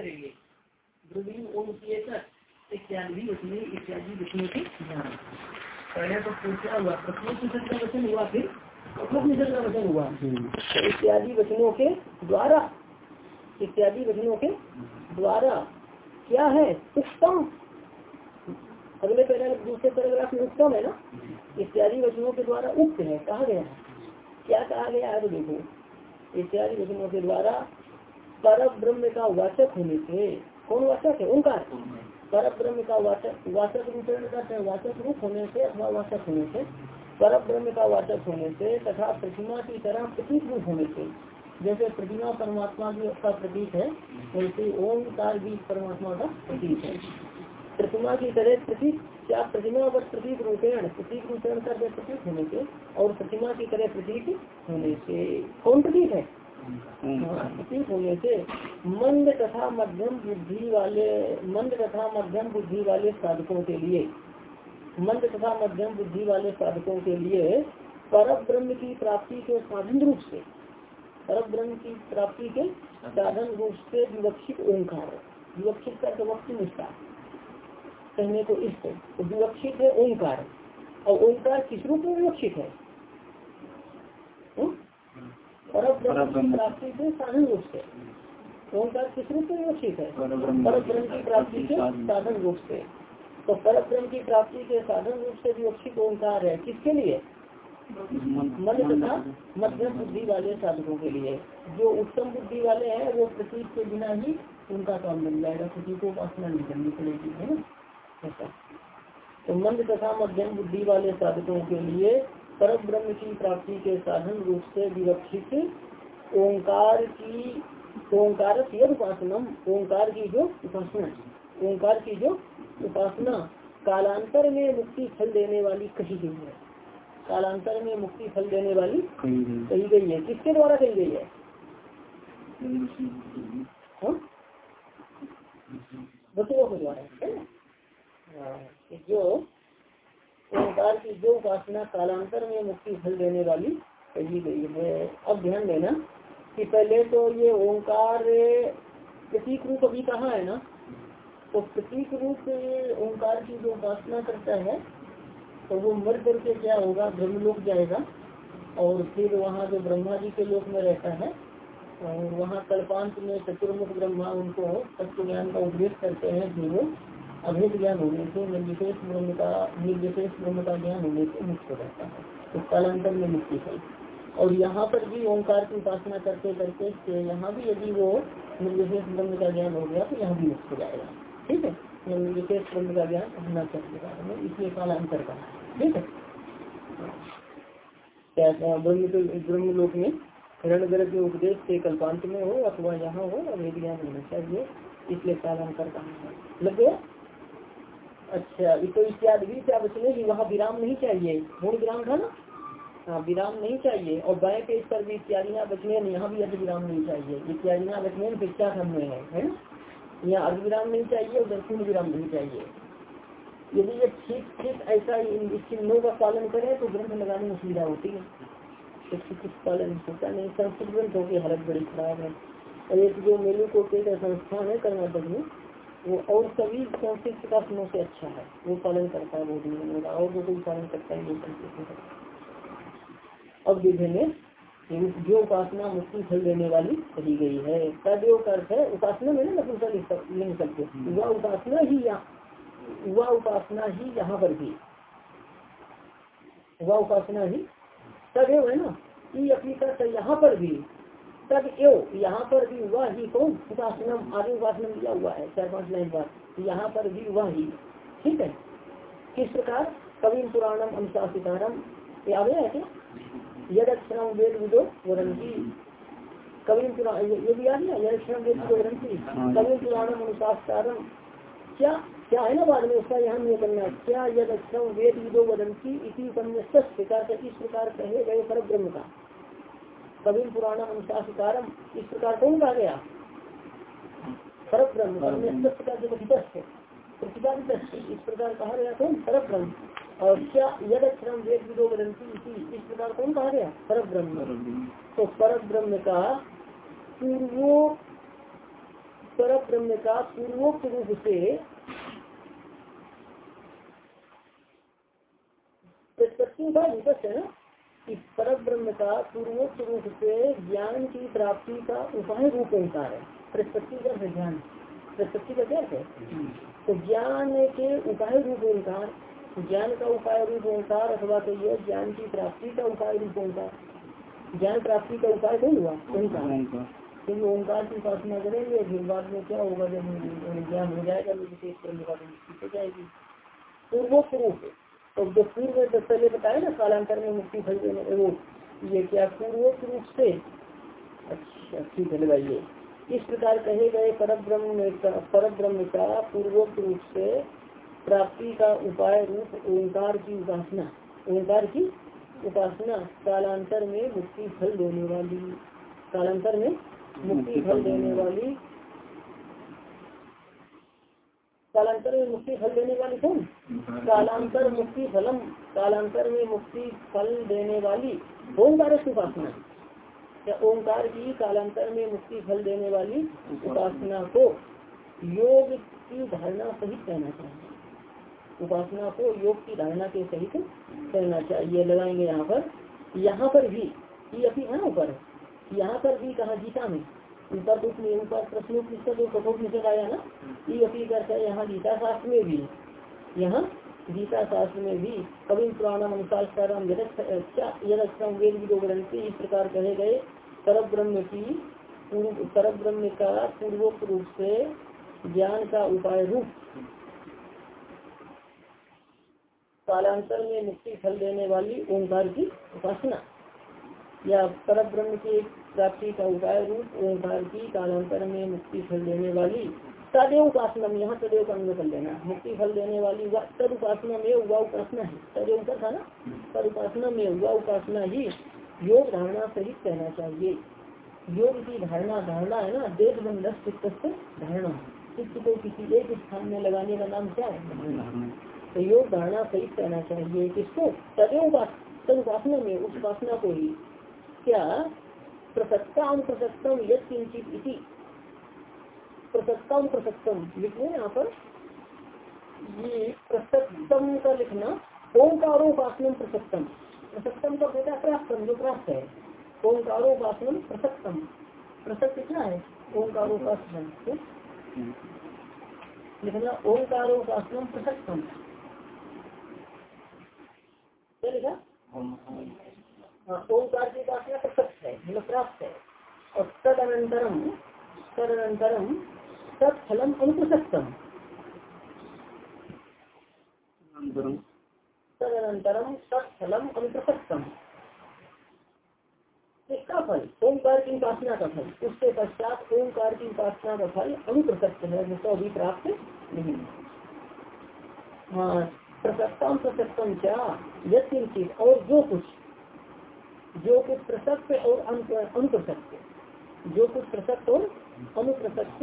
करेंगे। ध्रुवी ओम इत्यादि वचने इत्यादि वचनों के ज्ञान। पहले तो हुआ प्रथम का वचन हुआ फिर उपनिषद का वचन हुआ। इत्यादि वचनों के द्वारा इत्यादि वचनों के द्वारा क्या है? उत्तम। अगले पैरा दूसरे पैराग्राफ में उत्तम है ना? इत्यादि वचनों के द्वारा उक्त है कहा गया क्या कहा गया है? देखो। इत्यादि वचनों के द्वारा पर ब्रह्म का वाचक होने से, कौन वाचक है? उनका पर ब्रह्म का वाचक वाचक रूप वाचक रूप होने से अथवा वाचक होने से। पर ब्रह्म का वाचक होने से तथा प्रतिमा की तरह प्रतीक रूप होने से। जैसे प्रतिमा परमात्मा की का प्रतीक है, वैसे ओमकार भी परमात्मा का प्रतीक है। प्रतिमा की तरह प्रतीक क्या प्रतिमा पर प्रतीक रूपेण प्रतीक रूपेण कर प्रतीक होने से, और प्रतिमा की तरह प्रतीक होने से। कौन प्रतीक है? प्रतीक होने से मंद तथा मध्यम बुद्धि वाले, मंद तथा मध्यम बुद्धि वाले साधकों के लिए, मंद तथा मध्यम बुद्धि वाले साधकों के लिए पर ब्रह्म की प्राप्ति के साधन रूप से पर ब्रह्म की प्राप्ति के साधन रूप से विवक्षित ओंकार विवक्षित कर वक्त निष्ठा कहने को इस तो विवक्षित है ओंकार। और ओंकार किस रूप में विवक्षित है? प्राप्ति के साधन रूप से ओंकार किस रूप में विवक्षित है? पर ब्रह्म की प्राप्ति के साधन। रूप से। तो पर ब्रह्म की प्राप्ति के साधन रूप से विवक्षित ओंकार है। किसके लिए? मन तथा मध्यम बुद्धि वाले साधकों के लिए। जो उत्तम बुद्धि वाले हैं वो प्रतीक के बिना ही उनका काम बन जाएगा। किसी को उपासना नहीं करनी पड़ेगी है ना? ऐसा। तो मंद तथा मध्यम बुद्धि वाले साधकों के लिए पर ब्रह्म की प्राप्ति के साधन रूप से विवक्षित ओंकार की ओंकार उपासना ओंकार की जो उपासना ओंकार की जो उपासना कालांतर में मुक्ति फल देने वाली कही गई है। कालांतर में मुक्ति फल देने वाली कही गई है। किसके द्वारा कही गई है? हाँ? बच्चों के द्वारा है ना? हाँ, जो ओंकार की जो उपासना कालांतर में मुक्ति फल देने वाली कही गई है। अब ध्यान देना कि पहले तो ये ओंकार प्रतीक रूप अभी कहा है ना? तो प्रतीक रूप ओंकार की जो उपासना करता है तो वो मर करके क्या होगा? ब्रह्मलोक जाएगा और फिर वहाँ जो ब्रह्मा जी के लोक में रहता है, और वहाँ कल्पांत में चतुर्मुख ब्रह्मा उनको तत्व ज्ञान का उपदेश करते हैं फिर वो अभेद ज्ञान होने से निर्विशेष ब्रह्म का, निर्विशेष ब्रह्म का ज्ञान होने से मुक्त हो जाता है। तो कालांतर में मुक्ति है। और यहाँ पर भी ओंकार की उपासना करते करते यहाँ भी यदि वो निर्विशेष ब्रह्म का ज्ञान हो गया तो यहाँ भी मुक्त हो जाएगा। ठीक है? निर्विशेष ब्रह्म का ज्ञान अपना कर इसलिए कालांतर का ठीक है? ब्रह्म ब्रह्म लोक में हिरण के उपदेश से कल्पांत में हो अथवा यहाँ हो अभेद ज्ञान होना चाहिए, इसलिए कालांतर का लग गया? अच्छा तो इत्यादि क्या बचने की? वहाँ विराम नहीं चाहिए। मूल विराम था ना? हाँ विराम नहीं चाहिए। और बाएँ पेज पर भी इत्यादियाँ बचने यहाँ भी अर्ध विराम नहीं चाहिए। इत्यादियाँ बचने शिक्षा खंड में है यहाँ अर्ध विराम नहीं चाहिए, उधर पूर्ण विराम नहीं चाहिए। यदि ये ठीक ठीक ऐसा चिन्हों का पालन करें तो ग्रंथ लगाने में सुविधा होती है। कुछ पालन होता नहीं, संस्कृत ग्रंथों की हालत बड़ी खराब है। और एक जो मेलू को संस्थान है कर्नाटक में वो और सभी संस्कृत प्रकाशनों से अच्छा है। वो पालन करता है नियमों का और जो कोई पालन करता है वो संस्कृत अब देखेंगे जो उपासना मुक्ति फल देने वाली कही गई है तदयो का अर्थ है उपासना में ना नपुंसा लिख सकते वह उपासना ही यहाँ वह उपासना ही यहाँ पर भी। वह उपासना ही तदेव है ना कि अपनी तरफ़ यहाँ पर भी तब एव यहाँ पर भी वह ही कौन उपासना आगे उपासना दिया हुआ है चार पाँच लाइन बाद यहाँ पर भी वह ही। ठीक है? किस प्रकार? कवि पुराणम अनुशासितारम। ये आ है क्या? यद अक्षरम वेद विदो वरंती कवि पुराण ये भी आ गया? यद अक्षरम वेद विदो वरंती कवि पुराणम अनुशासितारम। क्या क्या है ना बाद में उसका यहाँ नहीं करना? क्या यद अक्षरम वेद विदो वदंती इसी प्रकार इस प्रकार कहे गए पर ब्रह्म का? कभी पुराण अनुशासिकारम इस प्रकार कौन कहा गया? सरब ब्रह्म प्रतिपादित इस प्रकार कहा गया कौन? और क्या यद अक्षरम वेद विदो इस प्रकार कौन कहा गया? तो परब ब्रह्म का पूर्वो का पूर्वोक्त रूप से प्रतिपत्ति का विपक्ष है ना? कि पर ब्रह्म का पूर्वोक्त रूप से ज्ञान की प्राप्ति का उपाय रूप ओंकार है। प्रतिपत्ति का ज्ञान प्रतिपत्ति का क्या है? तो ज्ञान के उपाय रूप ओंकार ज्ञान का उपाय रूप ओंकार अथवा कहिए ज्ञान की प्राप्ति का उपाय रूप ओंकार ज्ञान प्राप्ति का उपाय कौन हुआ? ओंकार। क्योंकि ओंकार की उपासना करेंगे फिर बाद में क्या होगा? जब ज्ञान हो जाएगा तो विशेष कर्म का जाएगी। पूर्वोक्त रूप। तो जो पूर्व जब पहले बताया ना कालांतर में मुक्ति फल देने वो ये क्या पूर्वोक्त रूप से अच्छा ठीक है लगाइए इस प्रकार कहे गए पर ब्रह्म पर ब्रह्म का पूर्वोक्त रूप से प्राप्ति का उपाय रूप ओंकार की उपासना। ओंकार की उपासना कालांतर में मुक्ति फल देने वाली कालांतर में मुक्ति फल देने वाली कालांतर में मुक्ति फल देने वाली कौन? कालांतर मुक्ति फलम, कालांतर में मुक्ति फल देने वाली ओंकार उपासना। या ओंकार की कालांतर में मुक्ति फल देने वाली उपासना को योग की धारणा सहित कहना चाहिए। उपासना को योग की धारणा के सहित कहना चाहिए। लगाएँगे यहाँ पर। यहाँ पर भी, ये अभी है ना ऊपर यहाँ पर भी कहा गीता में ऊपर कुछ नहीं ऊपर प्रश्नोपनिषद जो कठोपनिषद आया ना? ये अपी करता है, यहाँ गीता शास्त्र में भी। यहाँ गीता शास्त्र में भी कवि पुराणम अनुसार वेद विदो ग्रंथि इस प्रकार कहे गए पर ब्रह्म की पर ब्रह्म का पूर्वोक्त रूप से ज्ञान का उपाय रूप। कालांतर में मुक्ति फल देने वाली ओंकार की उपासना। या पर ब्रह्म की प्राप्ति का उपाय रूप ओंकार की कालांतर में मुक्ति फल देने वाली तदेव उपासना में यहाँ तदेव का कर लेना। मुक्ति फल देने वाली तद उपासना में हुआ उपासना है। तदेव का था ना? तद उपासना में हुआ उपासना ही योग धारणा सहित कहना चाहिए। योग की धारणा धारणा है ना? देश चित्त धारणा। चित्त को किसी एक स्थान में लगाने का नाम क्या है? तो योग धारणा सहित कहना चाहिए किसको तदेव तद उपासना में उपासना को ही क्या प्रसक्ताम प्रसक्तम प्रसक्तम प्रसक्तम यहाँ पर प्रसक्तम का लिखना ओंकारोपासनम प्रसक्तम प्रसक्तम का बेटा प्राप्तम जो प्राप्त है। ओंकारोपासनम प्रसक्तम प्रसक्त क्या है? ओंकारोपासनम लिखना ओंकारोपासनम प्रसक्तम क्या लिखा? हाँ ओंकार की उपासना प्रसक्त है? मतलब प्राप्त है। और तदनंतरम तदनंतरम तत्फलम अनुप्रसक्तम तदनंतरम। तत्फलम अनुप्रसक्तम इसका फल ओंकार की उपासना का फल। उसके पश्चात ओंकार की उपासना का फल अनुप्रसक्त है जिसको अभी प्राप्त नहीं हाँ। प्रसक्तम प्रसक्तम क्या? यद और जो कुछ जो कुछ प्रसक्त और अनुप्रसक्त जो कुछ प्रसक्त और अनुप्रसक्त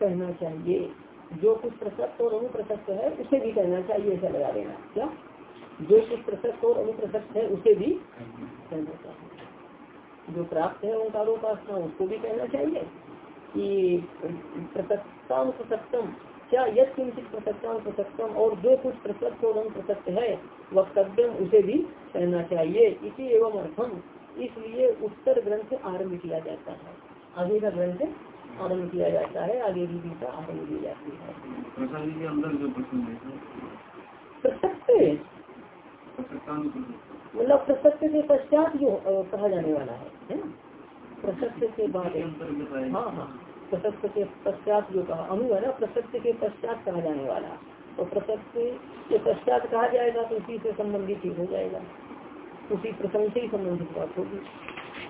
कहना चाहिए। जो कुछ प्रसक्त और अनुप्रसक्त है, उसे भी कहना चाहिए, ऐसा लगा देना। क्या? जो कुछ प्रसक्त और अनुप्रसक्त है, उसे भी कहना चाहिए। जो प्राप्त है ओंकारोपासना, उसको भी कहना चाहिए कि प्रसक्तम प्रसक्तम क्या यद किंचित प्रसक्तम प्रसक्तम और जो कुछ प्रसक्त और प्रसक्त है वक्तव्यम उसे भी कहना चाहिए। इसी एवं अर्थम इसलिए उत्तर ग्रंथ आरंभ किया जाता है। आगे का ग्रंथ आरंभ किया जाता है आगे की गीता आरंभ की जाती है। प्रसक्त? मतलब प्रसक्त के पश्चात जो कहा जाने वाला है प्रसक्त के बाद हाँ हाँ। प्रसक्त के पश्चात जो कहा अनु है ना प्रसक्त के पश्चात कहा जाने वाला। तो प्रसक्त के पश्चात कहा जाएगा तो उसी से संबंधित ही हो जाएगा। उसी प्रसंग से ही संबंधित बात होगी।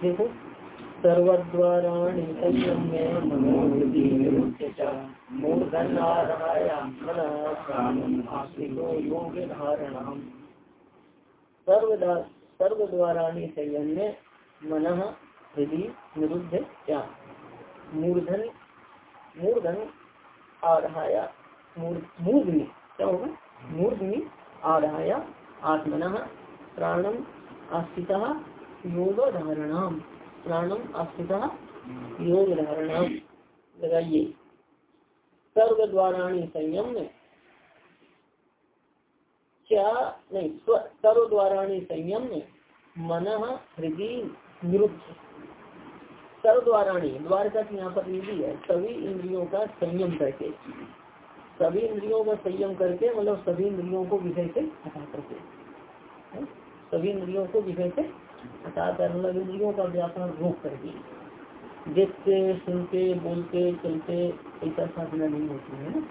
देखो। सर्वद्वाराणि सर्वद्वाराणि संयम्य मन हृदय निरुद्ध क्या मूर्धन मूर्धन आधाया मूर्धनी, क्या होगा? मूर्धनी आधाया, आत्मन प्राणम आस्थित योग धारणाम प्राणम आस्थित योग धारणाम लगाइए। सर्व द्वाराणी संयम क्या? नहीं सर्व द्वाराणी संयम मन हृदय निरुद्ध। सर्व द्वाराणी द्वार का यहाँ पर निधि है, सभी इंद्रियों का संयम करके। सभी इंद्रियों का संयम करके मतलब सभी इंद्रियों को विषय से हटा करके। सभी इंद्रियों को विषय से हटा कर मतलब इंद्रियों का व्यापार रोक करके। देखते, सुनते, बोलते, चलते, ऐसा साधना नहीं होती है ना?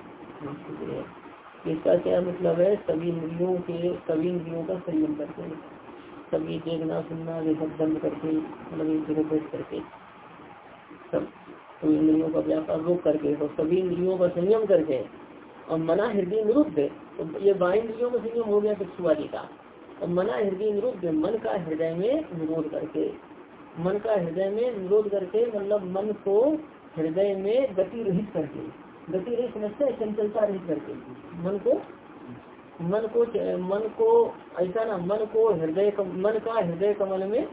इसका क्या मतलब है? सभी इंद्रियों के, सभी इंद्रियों का संयम करके, सभी देखना, सुनना, ये सब बंद करके मतलब एक बैठ करके। सब तो इंद्रियों का व्यापार रोक करके तो सभी इंद्रियों का संयम करके और मना हृदय निरुद्ध तो ये बाई इंद्रियों का संयम हो गया चक्षुवादी का। और मना हृदय निरुद्ध, मन का हृदय में निरोध करके, मन का हृदय में निरोध करके मतलब मन को हृदय में गति रहित करके, गति रहित समझते चंचलता रहित करके, मन को मन को मन को ऐसा ना, मन को हृदय मन का हृदय कमल में,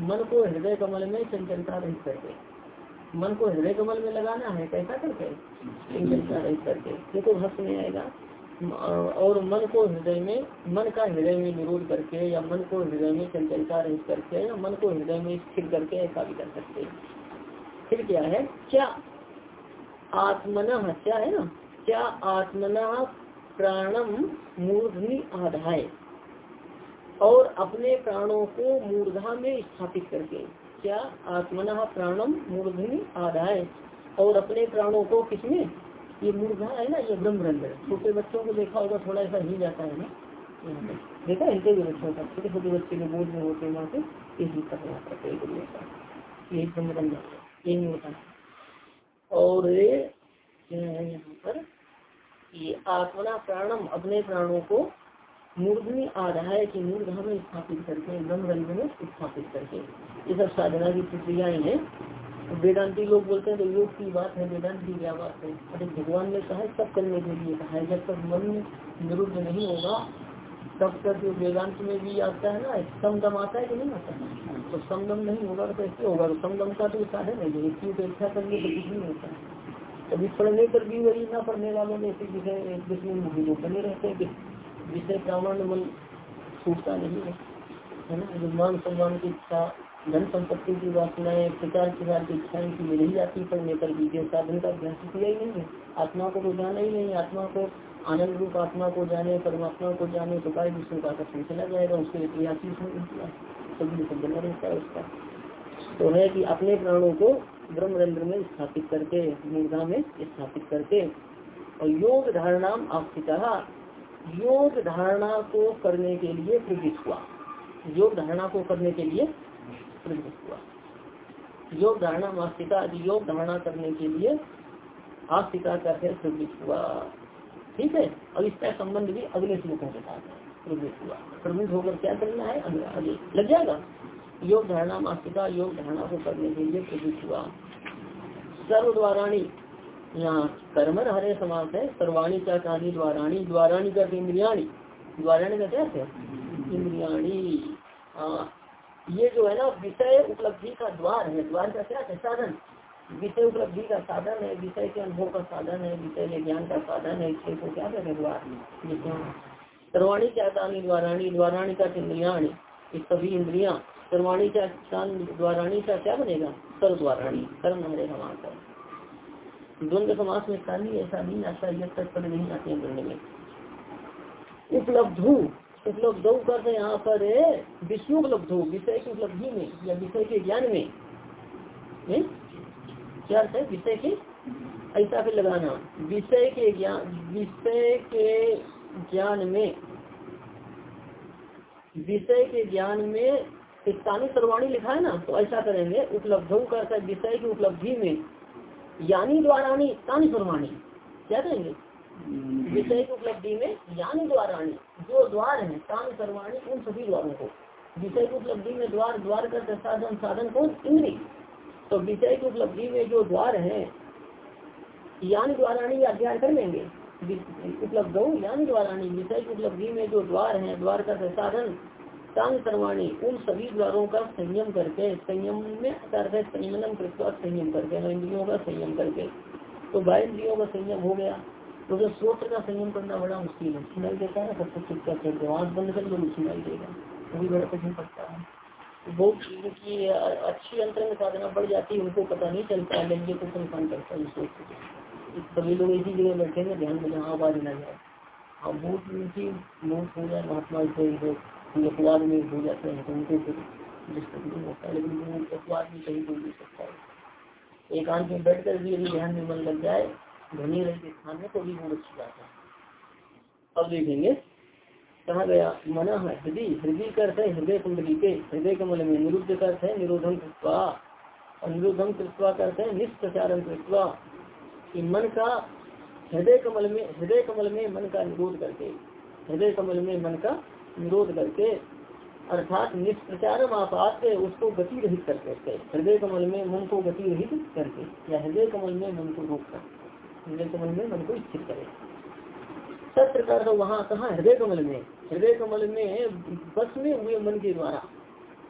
मन को हृदय कमल में चंचलता रहित करके। मन को हृदय कमल में लगाना है, कैसा करके? तो भक्त में आएगा। और मन को हृदय में, मन का हृदय में निरोध करके या मन को हृदय में चंचलता रहित करके या मन को हृदय में स्थिर करके ऐसा भी कर सकते हैं। फिर क्या है? क्या आत्मना, क्या है ना? क्या आत्मना प्राणम मूर्धनी आधाय? और अपने प्राणों को मूर्धा में स्थापित करके। क्या आत्मना प्राणम मूर्धनी आधाय और अपने प्राणों को किसमें ये मूर्धा है ना, ये ब्रह्म रंग छोटे बच्चों को देखा होगा, थोड़ा ऐसा हिल जाता है ना? देखा इनके भी बच्चों का? छोटे छोटे बच्चे के बोझ में होते हैं, वहाँ से ये हिलता है यहाँ पर ये ब्रह्म रंग ये मूर्धा और ये यहाँ पर? ये आत्मना प्राणम, अपने प्राणों को मूर्धनी आधार की मूर्धा में स्थापित करके ब्रह्म रंग में स्थापित करके। ये सब साधना की प्रक्रियाएँ हैं। वेदांति लोग बोलते हैं तो योग की बात है, वेदांत की क्या बात है? अरे, भगवान ने कहा सब करने के लिए कहा है। जब तक मन निरुद्ध नहीं होगा, तब तक वेदांत में भी आता है ना समदम आता है कि नहीं आता? है तो समदम नहीं होगा तो कैसे होगा? तो समदम का तो साधन है, जो उपेक्षा करने तो कुछ नहीं होता। है कभी पढ़ने पर भी वही ना, पढ़ने वालों में विषय विषय लोग बने रहते हैं विषय प्रामाण्य मन छूटता नहीं है है ना? जो मान सम्मान की इच्छा, धन संपत्ति की वासनाएँ, प्रचार प्रसार की इच्छाएँ की नहीं जाती पढ़ने पर भी साधन का अभ्यास किया ही नहीं है। आत्मा को तो जाना ही नहीं आत्मा को आनंद रूप, आत्मा को जाने, परमात्मा को जाने तो काय विष्णु का आकर्षण चला जाएगा, उसके इतिहास सभी सब बना रहता है उसका। तो है कि अपने प्राणों को ब्रह्मरंध्र में स्थापित करके, मुर्दा में स्थापित करके, और योग धारणा आपसिता योग धारणा को करने के लिए प्रवृत्त हुआ। योग धारणा को करने के लिए प्रवृत्त हुआ। योग धारणा मास्तिका योग धारणा करने के लिए आस्तिका करके प्रवृत्त हुआ। ठीक है? अब इसका संबंध भी अगले श्लोकों के साथ है हुआ। प्रवृत्त होकर क्या करना है? आगे लग जाएगा। योग धारणा मास्तिका योग धारणा को करने के लिए प्रवृत्त हुआ। सर्व द्वाराणी यहाँ कर्मर हरे समास है, सर्वाणी क्या कहानी द्वाराणी द्वाराणी का इंद्रियाणी। द्वाराणी का क्या है? इंद्रियाणी। ये जो है ना, विषय उपलब्धि का द्वार है। द्वार का क्या है? साधन। विषय उपलब्धि का साधन है, विषय के अनुभव का साधन है, विषय के ज्ञान का साधन है, इसके को क्या कहते द्वार। सर्वाणी क्या कानी द्वाराणी द्वाराणी का इंद्रियाणी। सभी इंद्रिया। सर्वाणी का द्वाराणी का क्या बनेगा? सर्व द्वाराणी कर्म हमारे हमारा कर द्वंद समास में काली ऐसा नहीं आता यह तक पद नहीं आते हैं द्वंद में। उपलब्धु, उपलब्ध कर यहाँ पर विषय उपलब्ध हो विषय की उपलब्धि में या विषय के ज्ञान में। क्या है? विषय के? ऐसा फिर लगाना। विषय के ज्ञान विषय के ज्ञान में। विषय के ज्ञान में स्थानीय सर्वाणी लिखा है ना तो ऐसा करेंगे, उपलब्ध कर विषय की उपलब्धि में। यानी द्वारा तानी सर्वाणी। क्या करेंगे विषय की उपलब्धि में यानी द्वारा जो द्वार है काम सर्वाणी, उन सभी द्वारों को। विषय की उपलब्धि में द्वार द्वार कर साधन साधन को इंद्री। तो विषय की उपलब्धि में जो द्वार है, यानी द्वाराणी अध्ययन कर लेंगे। उपलब्ध हो यानी द्वाराणी। विषय की उपलब्धि में जो द्वार है, द्वार का साधन तांग सर्वाणी उन सभी द्वारों का संयम करके, संयम में संयमन कृत्वा संयम करके इंद्रियों का संयम करके। तो बाह्य इंद्रियों का संयम हो गया। तो जो स्रोत्र का संयम करना बड़ा मुश्किल है सुनाई देता है सब कुछ चुपचाप कर दो आँख बंद कर दो सुनाई देगा। वो भी बड़ा कठिन पड़ता है। तो बहुत की अच्छी अंतरंग साधना बढ़ जाती है, उनको पता नहीं चलता है लंगे को परेशान करता है सोच सभी लोग इसी जगह बैठे हैं, ध्यान में जहाँ आवाज़ ना जाए। हाँ बहुत उनकी बहुत हो जाए महात्मा अखबार में हो जाते हैं तो उनको फिर नहीं होता लेकिन अखबार में कहीं बोल नहीं सकता है। एकांत में बैठ कर भी यदि ध्यान में मन लग जाए ध्वनि रहित स्थान में तो भी वो अच्छी बात है। अब देखेंगे, कहा गया, मना है, हृदय हृदय का हृदय कुंडली के, हृदय कमल में निरुद्ध का अर्थ है निरोधन कृत्वा। और निरोधन कृत्वा का अर्थ निष्प्रचारण कृत्वा। मन का हृदय कमल में, हृदय कमल में मन का निरोध करके, हृदय कमल में मन का निरोध करके, अर्थात निष्प्रचार आपात उसको गति रहित कर करके हृदय कमल में मन को गति रहित करके, या हृदय कमल में मन को रोक कर, हृदय कमल में मन को स्थिर करे। सब प्रकार का वहाँ कहा? हृदय कमल में। हृदय कमल में बस में हुए मन के द्वारा।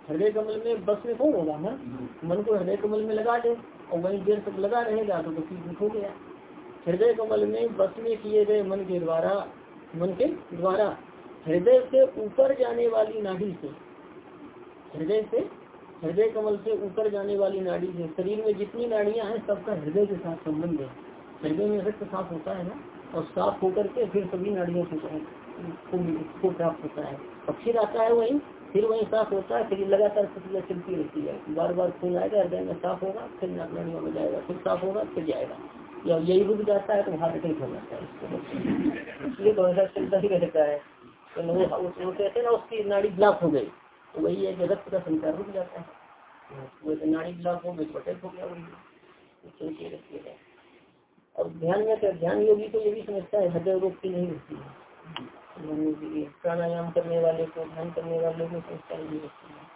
हृदय कमल में बस में कौन होगा? मन। मन को हृदय कमल में लगा दे, और वही देर तक लगा रहेगा तो बस हो गया। हृदय कमल में बस में किए गए मन के द्वारा, मन के द्वारा हृदय से ऊपर जाने वाली नाड़ी से, हृदय से, हृदय कमल से ऊपर जाने वाली नाड़ी से, शरीर में जितनी नाड़ियाँ हैं, सबका हृदय के साथ संबंध है। हृदय में रक्त साफ़ होता है ना, और साफ़ होकर के फिर सभी नाड़ियों से को प्राप्त होता है। और फिर आता है वही, फिर वही साफ़ होता है, फिर लगातार प्रक्रिया चलती रहती है। बार बार खून आएगा, हृदय में साफ़ होगा, फिर नाड़ियों में जाएगा, फिर साफ़ होगा, फिर जाएगा। या यही रुक जाता है तो हार्ट अटैक हो जाता है इसलिए तो ऐसा चलता ही रहता है। तो कहते ना, उसकी नाड़ी ब्लॉक हो गई। तो वही है कि रक्त का संचार रुक जाता है। वो तो नाड़ी ब्लॉक हो गई तो हो गया वही चलती रहती है और ध्यान में तो ध्यान योगी तो ये भी समझता है, हृदय रोग की नहीं होती है। प्राणायाम करने वाले को, ध्यान करने वाले को समझता नहीं होती है।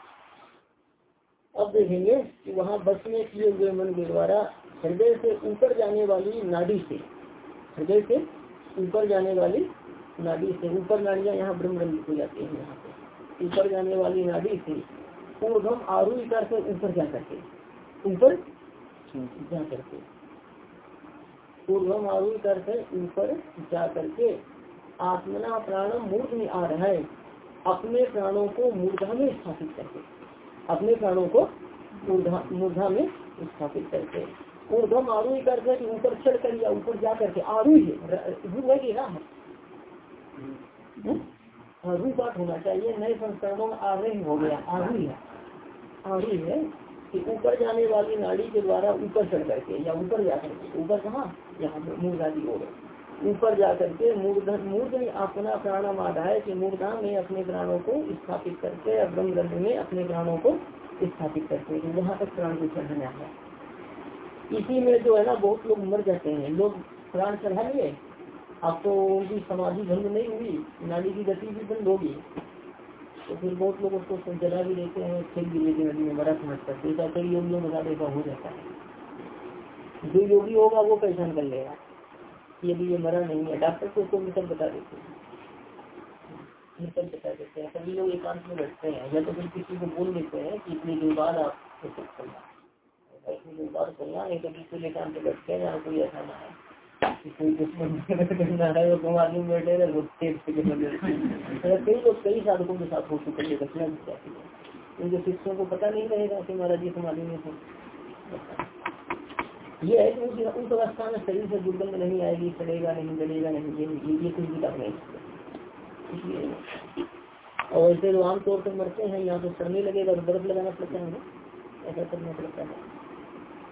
अब देखेंगे कि वहाँ बस में किए हुए मन के द्वारा हृदय से ऊपर जाने वाली नाड़ी से, हृदय से ऊपर जाने वाली नाड़ी से ऊपर नाड़ियाँ यहाँ ब्रह्म हो जाती है यहाँ पे। ऊपर जाने वाली नाड़ी से ऊर्धम कर से ऊपर जा करके, ऊपर जा करके। पूर्वम आरूढ़ कर से ऊपर जा करके आत्मना प्राणम मूर्ध में आ रहा है। अपने प्राणों को मूर्धा में स्थापित करके, अपने प्राणों को मूर्धा में स्थापित करके। ऊर्धम आरूढ़ करके कि ऊपर चढ़ कर या ऊपर जा करके आरूढ़ है कि बात होना चाहिए, नए संस्करणों में आरूढ़ हो गया आरूढ़ है। आरूढ़ है कि ऊपर जाने वाली नाड़ी के द्वारा ऊपर चढ़ करके, या ऊपर जा करके ऊपर कहाँ? यहाँ मूर्धा की ओर ऊपर जा करके मूर्धन मूर्ध अपना प्राणम आधाय कि मूर्धा में अपने प्राणों को स्थापित करके, या ब्रह्म ग्रंथ में अपने प्राणों को स्थापित करके वहाँ तक प्राण को चढ़ना है। इसी में जो है ना, बहुत लोग मर जाते हैं। लोग प्राण चढ़ा लिए अब तो उनकी समाधि भंग नहीं हुई नाली की गति भी बंद होगी। तो फिर बहुत लोग उसको जला भी देते हैं फिर भी लेकिन नदी में बड़ा समझ करते ऐसा कई योगियों में देखा हो जाता है। जो योगी होगा, वो पहचान कर लेगा यदि ये मरा नहीं है। डॉक्टर को उसको मृतक बता देते हैं। बता देते हैं। सभी लोग एकांत में बैठते हैं। या तो फिर किसी को बोल देते हैं कि इतनी दिन बाद आप इतनी दिन बाद करना तो किसी एकांत में बैठते हैं यहाँ कोई ऐसा ना है। बैठे कई साधकों के साथ हो चुके हैं घटना जाती है उनके शिष्यों को पता नहीं रहेगा कि महाराज जी समाधि में ये है कि उस अवस्था में शरीर से दुर्गंध नहीं आएगी चलेगा नहीं गलेगा नहीं ये ये कुछ भी नहीं और ऐसे जो आमतौर पर मरते हैं यहाँ तो सड़ने लगेगा तो बर्फ़ लगाना पड़ता है ऐसा करना पड़ता है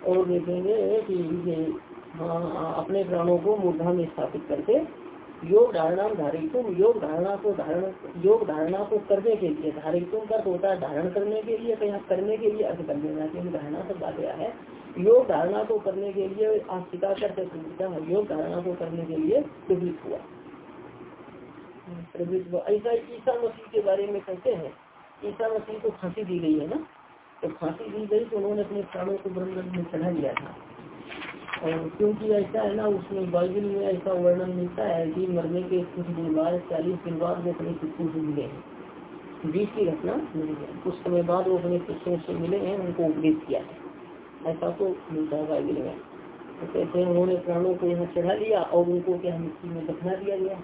और देखेंगे कि हाँ अपने प्राणों को मूर्धा में स्थापित करके योग धारणा धारितुम योग धारणा को धारण, योग धारणा को करने के लिए धारितुम का होता है धारण करने के लिए, कहीं करने के लिए अर्थ कर देना क्योंकि धारणा सब बात गया है। योग धारणा को करने के लिए आप स्वीकार करते योग धारणा को करने के लिए प्रवृत्त हुआ। प्रवृत्त हुआ। ऐसा ईसा मसीह के बारे में कहते हैं। ईसा मसीह को फांसी दी गई है ना? तो फांसी दी गई तो उन्होंने अपने प्राणों को ब्रह्म में चढ़ा लिया था। क्योंकि ऐसा है ना, उसमें बाइबल में ऐसा वर्णन मिलता है कि मरने के कुछ दिन बाद, चालीस दिन बाद वो अपने कुत्तों से मिले हैं। बीच की घटना नहीं है। कुछ समय बाद वो अपने शिष्यों से मिले हैं, उनको उपदेश किया है। ऐसा तो मिलता है बाइबल में। तो कहते हैं, उन्होंने प्राणों को यहाँ चढ़ा लिया और उनको क्या मिट्टी में दफना दिया गया?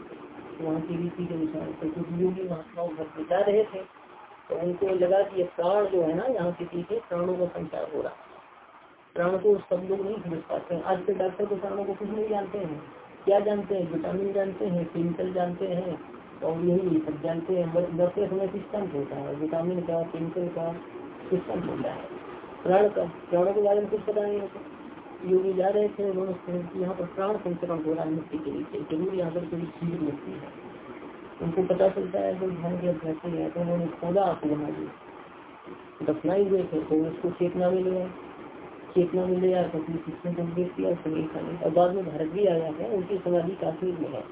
वहाँ की रीति के अनुसार तो योगी महात्माओं घर बचा रहे थे। तो उनको लगा कि ये प्राण जो है ना, यहाँ किसी के प्राणों का संचार हो रहा प्राण को सब लोग नहीं समझ पाते हैं। आज के डॉक्टर तो प्राणों को कुछ नहीं जानते हैं। क्या जानते हैं? विटामिन जानते हैं, केमिकल जानते हैं, और यही सब जानते हैं। दसवें समय सिस्टम होता है। विटामिन का, केमिकल का सिस्टम होता है। प्राण का, प्राणों के बारे में कुछ पता नहीं होता। योगी जा रहे थे, उन्होंने यहाँ पर प्राण संचरण हो रहा है मिट्टी के नीचे। ज़रूर यहाँ पर कोई चीज़ मिलती है। उनको पता चलता है जो ध्यान के अभ्यास है तो उन्होंने खोला आपको दफनाई हुए थे तो उसको चेतना में लिया चेतना मिले तो अपनी शिक्षा को किया उसको नहीं खाने और बाद में भारत भी आया है, उनकी समाधि काश्मीर में है।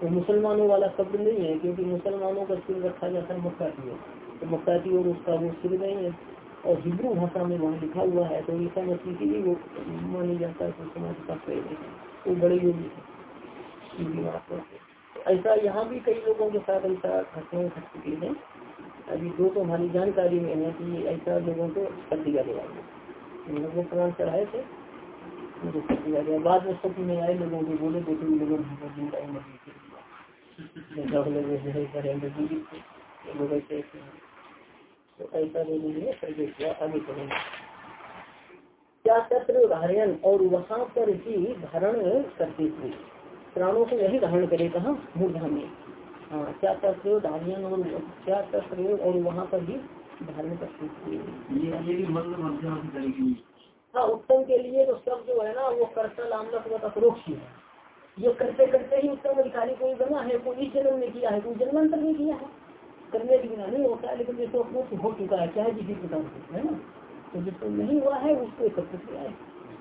तो मुसलमानों वाला शब्द नहीं है, क्योंकि मुसलमानों का सिर रखा जाता है मक्काती है तो मक्काती और उसका वो सिर नहीं है। और हिब्रू भाषा में वहाँ लिखा हुआ है तो ईसा मसीह की भी वो मानी जाता है तो समाज का वो बड़े योगी है। ऐसा यहाँ भी कई लोगों के साथ ऐसा घटनाएँ घट चुकी है। अभी दो तो हमारी जानकारी में है कि ऐसा लोगों को कर दिया गया है। लोगों प्राण चढ़ाए थे। दिया गया। बाद में में आए, लोगों को बोले लोगों थे तो ऐसा क्या धारण और वहाँ पर ही धारण करते हुए प्राणों को यही धारण करे, कहा, मूर्धा में। हाँ क्या तत्र धारण और क्या तत्र और वहाँ पर ही धारण करते हुए हाँ उत्तम के लिए तो सब जो है ना वो कर्ता कर्तल आमलक अप्रोक्ष है। ये करते करते ही उत्तम अधिकारी कोई बना है कोई इस जन्म में किया है कोई जन्मांतर में किया है। करने के बिना नहीं होता है लेकिन जिसको अपने हो चुका है चाहे किसी प्रकार से है ना? तो जिसको नहीं हुआ है उसको एकत्र किया है।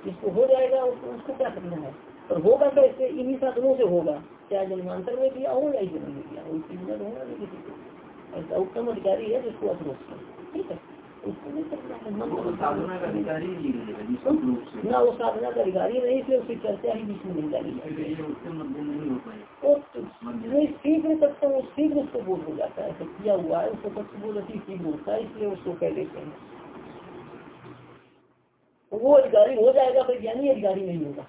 जिसको हो जाएगा उसको उसको क्या करना है? और होगा कैसे? इन्हीं साधनों से होगा। चाहे जन्मांतर में किया हो या इस जन्म में किया हो इसकी मदद होगा नहीं किसी को ऐसा उत्तम अधिकारी है जिसको अप्रोच ठीक है? ना वो साधना का अधिकारी नहीं इसलिए उसकी चर्चा ही बीच में नहीं डाली नहीं शीघ्र तक तो शीघ्र उसको बोध हो जाता है किया हुआ है उसको तक बोध अति शीघ्र होता है इसलिए उसको कह देते हैं। वो अधिकारी हो जाएगा फिर ज्ञानी अधिकारी नहीं होगा।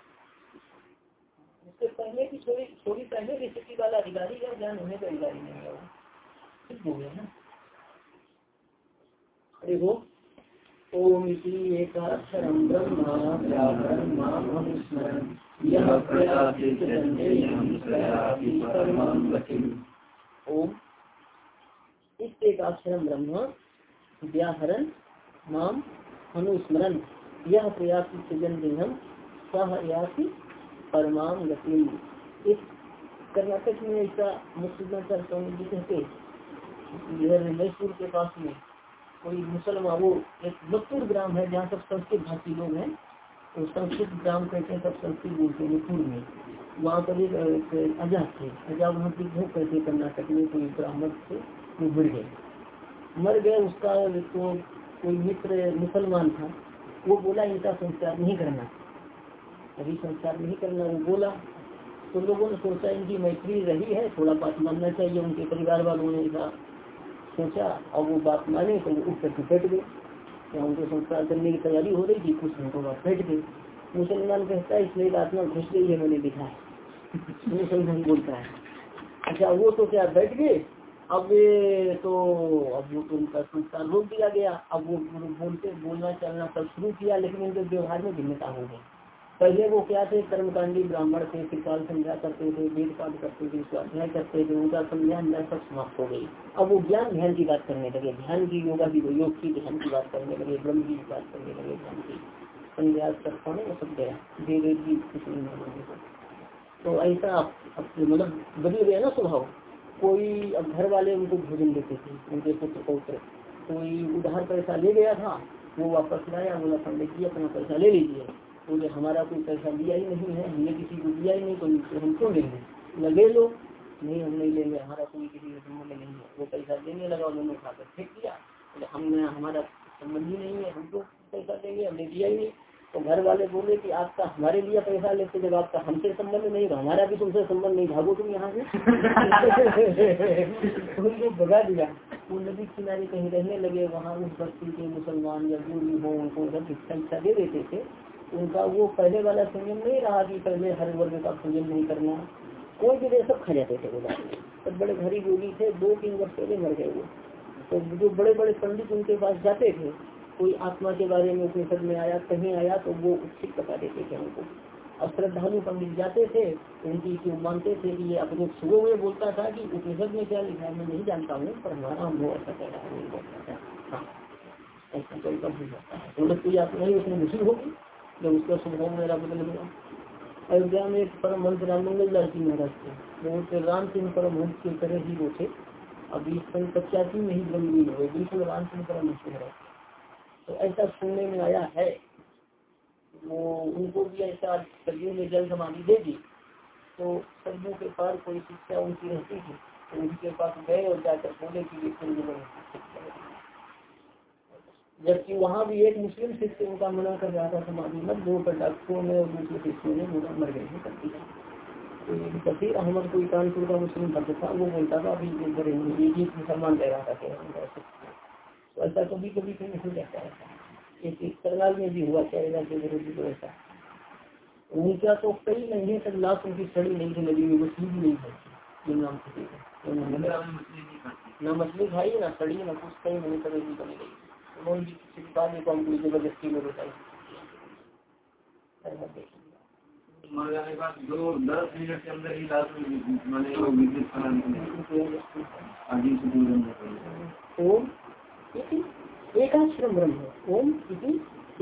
उसके पहले की थोड़ी थोड़ी पहले की स्थिति वाला अधिकारी का ज्ञान होने का अधिकारी नहीं होगा। हो गया ना? ओम एकाक्षरम ओम इस ब्रह्म व्याहरण नाम अनुस्मरण यह प्रयास सृजन देहम सह यासी परमाम गति इस कर्नाटक में ऐसा मुस्लिम कहते इधर मैसूर के पास में कोई मुसलमान, वो एक मत्तूर ग्राम है जहाँ सब संस्कृत भाषी लोग हैं। तो संस्कृत ग्राम कहते हैं सब संस्कृत बोलते हैं पूर्व में। वहाँ पर एक अजा थे। अजा वहाँ की भूख कहते कर्नाटक में, कोई ब्राह्मण थे, वो मर गए। मर गए, उसका तो कोई मित्र मुसलमान था। वो बोला, इनका संस्कार नहीं करना। अभी संस्कार नहीं करना, वो बोला। तो लोगों ने सोचा, इनकी मैत्री रही है, थोड़ा बात मानना चाहिए उनके परिवार वालों ने सोचा और वो बात माने तो वो उठ करके बैठ गए। या उनको संस्कार करने की तैयारी हो रही थी, कुछ घंटों बाद बैठ गए। मुसलमान कहता है, इसलिए आत्मा घुस गई है, मैंने लिखा है। मुसलमान बोलता है। अच्छा वो तो क्या बैठ गए? अब तो अब वो तो उनका संस्कार रोक दिया गया। अब वो बोलते, बोलना, चलना सब शुरू किया, लेकिन उनके व्यवहार में भिन्नता हो गई। पहले वो क्या थे? कर्मकांडी ब्राह्मण थे त्रिकाल संध्या करते थे, वेद पाठ करते थे, स्वाध्याय करते थे, उनका संज्ञा न्याय सब समाप्त हो गई। अब वो ज्ञान ध्यान की बात करने लगे, ध्यान की योगा की योग की, ध्यान की बात करने लगे, ब्रह्म की बात करने लगे ध्यान की। तो ऐसा मतलब बदल गया ना स्वभाव, कोई अब घर वाले उनको भोजन देते थे, उनके पुत्र पौत्र कोई उधार पैसा ले गया था, वो वापस लाया, बोला, पंडित जी, अपना पैसा ले लीजिए। बोले हमारा कोई पैसा दिया ही नहीं है, हमने किसी को दिया ही नहीं तो हम क्यों लेंगे? लगे लो। नहीं, हम नहीं लेंगे, हमारा कोई किसी के संबंध नहीं है। वो पैसा देने लगा उन्होंने उठाकर फेंक दिया। बोले हमने, हमारा संबंध ही नहीं है, हम तो पैसा देंगे, हमने दिया ही नहीं। तो घर वाले बोले कि आपका हमारे लिए पैसा लेते, जब आपका हमसे संबंध नहीं तो हमारा भी तुमसे संबंध नहीं। भागो तुम यहाँ से। उनको भगा दिया। वो नदी किनारे कहीं रहने लगे, वहाँ उस बस्ती के मुसलमान या जो भी हो, उनको जब शिक्षा दे देते थे। उनका वो पहले वाला संयम नहीं रहा कि पहले हर वर्ग का संयम नहीं करना। कोई भी दे सब खा जाते थे वो सब बड़े घरी गोली थे, दो तीन वर्ष पहले मर गए वो। तो जो बड़े बड़े पंडित उनके पास जाते थे, कोई आत्मा के बारे में उपनिषद में आया, कहीं आया तो वो उत्सित बता देते थे उनको। और श्रद्धालु पंडित जाते थे, उनकी क्यों मानते थे कि ये अपने सुबह हुए बोलता था कि उपनिषद में क्या लिखा है, मैं नहीं जानता हूँ, पर हमारा अनुभव ऐसा कह रहा है हाँ। ऐसा कोई कम हो। जाता है तो कोई आत्मा ही उसमें मुश्किल होगी। जब उसका स्वभाव मेरा बदल गया अयोध्या में एक परम हंस राम मंगल लाल जी महाराज थे। वो राम सिंह परम हंस के तरह ही वो थे। अभी सन पचासी में ही ब्रह्मलीन हुए। बिल्कुल राम सिंह परम हंस महाराज तो ऐसा सुनने में आया है, वो उनको भी ऐसा सदियों में जल समाधि दे दी तो सदियों के पार कोई शिक्षा उनकी रहती थी। तो उनके पास गए और जाकर बोले की ये जबकि वहाँ भी एक मुस्लिम शिष्य उनका मना कर रहा था समाधि मत दो पर डॉक्टरों ने और दूसरे शिष्यों ने बोला मर गए कर दिया तो अहमद कोई कानपुर का मुस्लिम भक्त था वो बोलता था अभी ये मुसलमान कह रहा था तो ऐसा कभी कभी कहीं हो जाता है। एक करनाल में भी हुआ चाहेगा के विरोधी को ऐसा। उनका तो कई महीने तक लाश उनकी सड़ी नहीं थी नदी में मछली भी नहीं खाई नाम ना मछली खाई ना सड़ी ना कुछ कई महीने तक ऐसी बनी उन्होंने को हमको ज़बरदस्ती में बताई दो दस मिनट के अंदर लाश मैंने एकाश्रम ब्रह्म ओम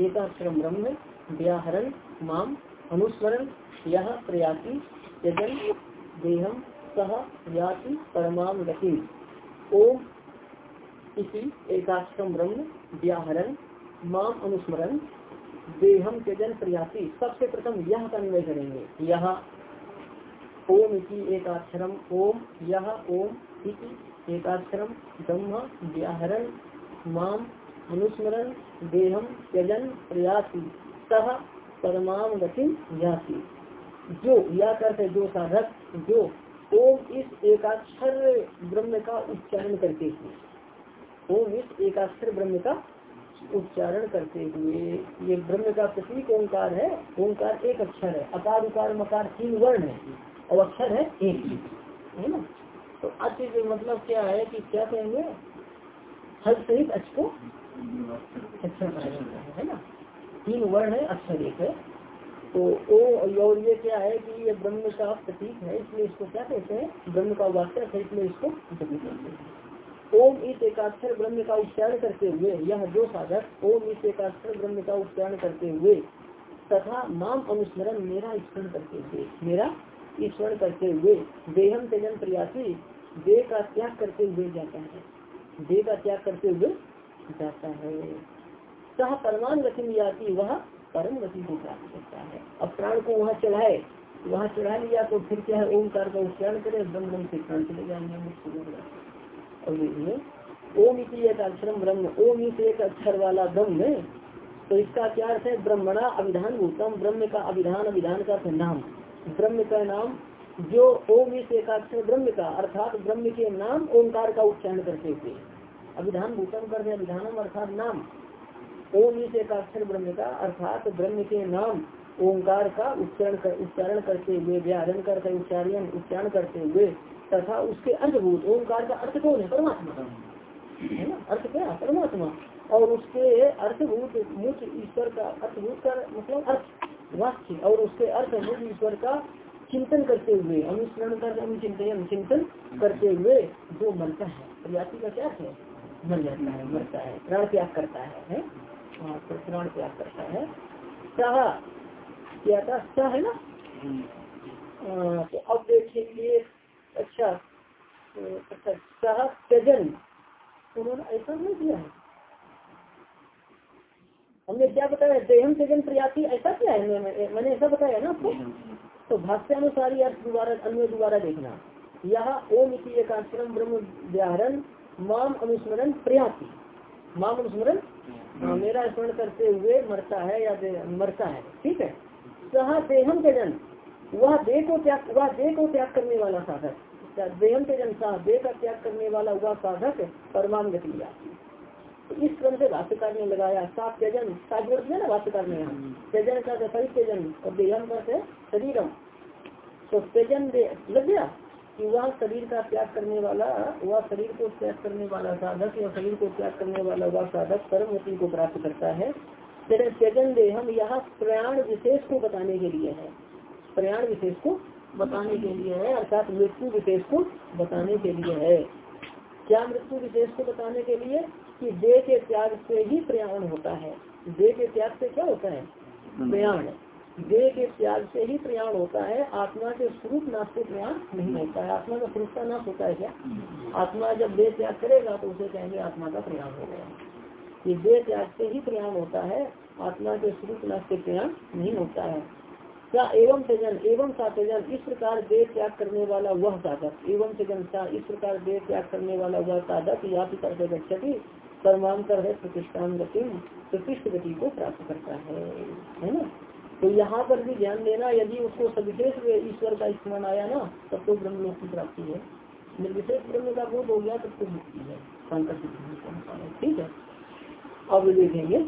एकाश्रम ब्रह्म व्याहरण माम अनुस्मरण यह प्रयाति यजन देहम सह याति परमाम गति ओम इति एकाश्रम ब्रह्म व्याहरण, माम अनुस्मरण, देहम त्यजन प्रयाति सबसे प्रथम यह का करेंगे। यह ओम इति एकाक्षरम, ओम यह ओम इति एकाक्षरम, ब्रह्म, व्याहरण, माम अनुस्मरण, देहम त्यजन प्रयासी, सह परमाम गति जाति जो या करते जो साधक, जो ओम इस एकाक्षर ब्रह्म का उच्चारण करते हुए ओम इस एकाक्षर ब्रह्म का उच्चारण करते हुए? ये ब्रह्म का प्रतीक ओंकार है, ओंकार एक अक्षर है। अकार, उकार, मकार तीन वर्ण है और अक्षर है एक। ही ना? तो अच्छे मतलब क्या है कि क्या कहेंगे? हर सहित अच्छ को अक्षर है ना? तीन वर्ण है, अक्षर एक है। तो ओ और ये क्या है कि ये ब्रह्म का प्रतीक है, इसलिए इसको क्या कहते हैं? ब्रह्म का वास्तव है, इसलिए इसको प्रतीक ओम इस एकाक्षर ब्रह्म का उच्चारण करते हुए, यह जो साधक ओम इस एकाक्षर ब्रह्म का उच्चारण करते हुए तथा माम अनुस्मरण मेरा स्मरण करते हुए, मेरा स्मरण करते हुए देहम तेजन प्रयासी, देह का त्याग करते हुए जाता है। देह का त्याग करते हुए जाता है। सह परमान गति में जाती वह परम गति को प्राप्त करता है। अब प्राण को वहाँ चढ़ाए, वहाँ चढ़ा लिया तो फिर क्या है? ओमकार का उच्चारण करे, ब्रह्म से प्राण चले जाएँगे। ओम इसी एक अक्षरम ब्रह्म, ओम इस एक अक्षर वाला ब्रह्म। तो इसका क्या अर्थ है? ब्रह्मणा अभिधान भूतम, ब्रह्म का अभिधान अभिधान का नाम। ब्रह्म का नाम जो ओम इस एकाक्षर ब्रह्म का, अर्थात ब्रह्म के नाम ओंकार का उच्चारण करते हुए। अभिधान भूतम कर अभिधानम अर्थात नाम। ओम इस एकाक्षर ब्रह्म का, अर्थात ब्रह्म के नाम ओंकार का उच्चारण उच्चारण करते हुए व्याहरण करते, उच्चारण उच्चारण करते हुए तथा उसके अर्थभूत ओंकार का अर्थ कौन है? परमात्मा। है ना? अर्थ क्या? परमात्मा। और उसके अर्थभूत मुख्य ईश्वर का अर्थभूत का मतलब अर्थ वाक्य। और उसके अर्थ मुख्य ईश्वर का चिंतन करते हुए अनुस्मरण कर अनुचिंतन चिंतन करते हुए जो मरता है। प्रजाति का क्या है? मर जाता है मरता है। प्राण त्याग करता है, प्राण त्याग करता है। सह क्या था सह है ना? तो अब देखेंगे अच्छा। तो, अच्छा सह त्यजन उन्होंने ऐसा नहीं किया है। हमने क्या बताया? देहम त्यजन प्रयाति ऐसा क्या है? मैंने ऐसा बताया ना आपको? तो भाष्यानुसार अर्थ दोबारा अन्य दोबारा देखना। यह ओम इसी एक आश्रम ब्रह्म व्याहरण माम अनुस्मरण प्रयाति। माम अनुस्मरण हाँ, मेरा स्मरण करते हुए मरता है या मरता है। ठीक है? सह देहम के जन वह देह को त्याग, वह देह को त्याग करने वाला साधक देहम त्यजन सा देह का त्याग करने वाला हुआ साधक परमान गति तो इस क्रम से भाष्यकार ने लगाया, सात त्यजन, सात है ना भाष्यकार ने त्यजन का सही त्यजन, और देहम का शरीरम। तो त्यजन लग गया कि वह शरीर का त्याग करने वाला, वह शरीर को त्याग करने वाला साधक, या शरीर को त्याग करने वाला वह साधक परम गति को प्राप्त करता है। त्यजन देहम यहाँ प्रयाण विशेष को बताने के लिए है। प्रयाण विशेष को बताने के लिए है, अर्थात मृत्यु विशेष को बताने के लिए है। क्या मृत्यु विशेष को बताने के लिए? कि देह के त्याग से ही प्रयाण होता है। देह के त्याग से क्या होता है? प्रयाण। देह के त्याग से ही प्रयाण होता है। आत्मा के स्वरूप नाश से प्रयाण नहीं होता है। आत्मा का स्वरूप का नाश होता है क्या? आत्मा जब देह त्याग करेगा तो उसे कहेंगे आत्मा का प्रयाण हो गया। ये देह त्याग से ही प्रयाण होता है। आत्मा के स्वरूप नाश से प्रयाण नहीं होता है। क्या एवं सजन एवं सा सजन इस प्रकार देह त्याग करने वाला वह साधक, एवं सजन सा, इस प्रकार देह त्याग करने वाला वह साधक या पितर से गति परमांतर है, प्रतिष्ठान गति, प्रतिष्ठ गति को प्राप्त करता है है ना? तो यहाँ पर भी ध्यान देना, यदि उसको सविशेष ईश्वर का स्मरण आया ना, तब तो ब्रह्म की प्राप्ति है। निर्विशेष ब्रह्म का बोध हो गया, तब तो मुक्ति है। ठीक है। अब देखेंगे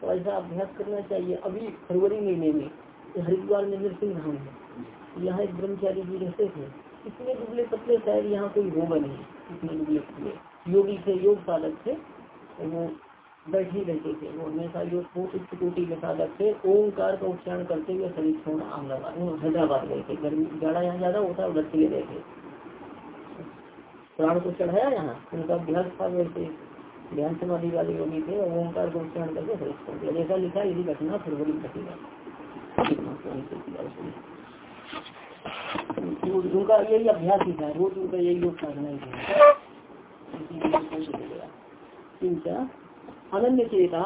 तो ऐसा अभ्यास करना चाहिए। अभी फरवरी महीने में हरिद्वार में नृसिंह धाम है। यहाँ एक ब्रह्मचारी जी रहते थे। इतने दुबले पतले शायद यहाँ कोई होगा नहीं इतने दुबले पतले। योगी थे, योग साधक थे। तो वो बैठे रहते थे। वो हमेशा जो कोटि के साधक थे ओंकार का उच्चारण करते हुए शरीर छोड़ना अहमदाबाद हैदराबाद गए थे। गर्मी जाड़ा यहाँ ज़्यादा होता है, उधर चले गए थे। प्राण को चढ़ाया यहाँ, उनका अभ्यास था वैसे। ध्यान समाधि वाले योगी थे, और ओंकार को उच्चारण करके शरीर छोड़ दिया। जैसा लिखा यदि घटना फरवरी घटेगा उनका यही अभ्यास ही था, रोज उनका यही योग साधना ही था अनन्य चेता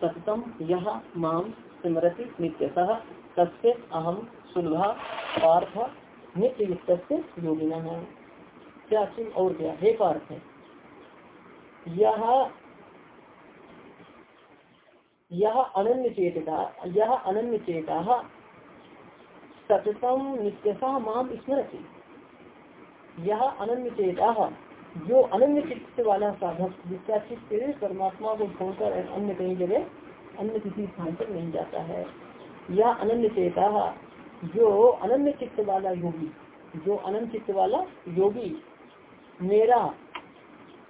सततम यह माम स्मृति नित्यतः, तस्य अहम सुलभा पार्थ नित्य युक्त योगिना। है क्या सिंह और क्या? हे पार्थ है यह यह अनन्य चेतता यह अनन्य चेता सततम नित्यता माम स्मृति यह अनन्य चेता जो अनन्य चित्त वाला साधक, जिसका चित्त परमात्मा को छोड़कर अन्य कहीं जगह अन्य किसी स्थान पर नहीं जाता है। यह अनन्य चेता जो अनन्य चित्त वाला योगी, जो अनंत चित्त वाला योगी, मेरा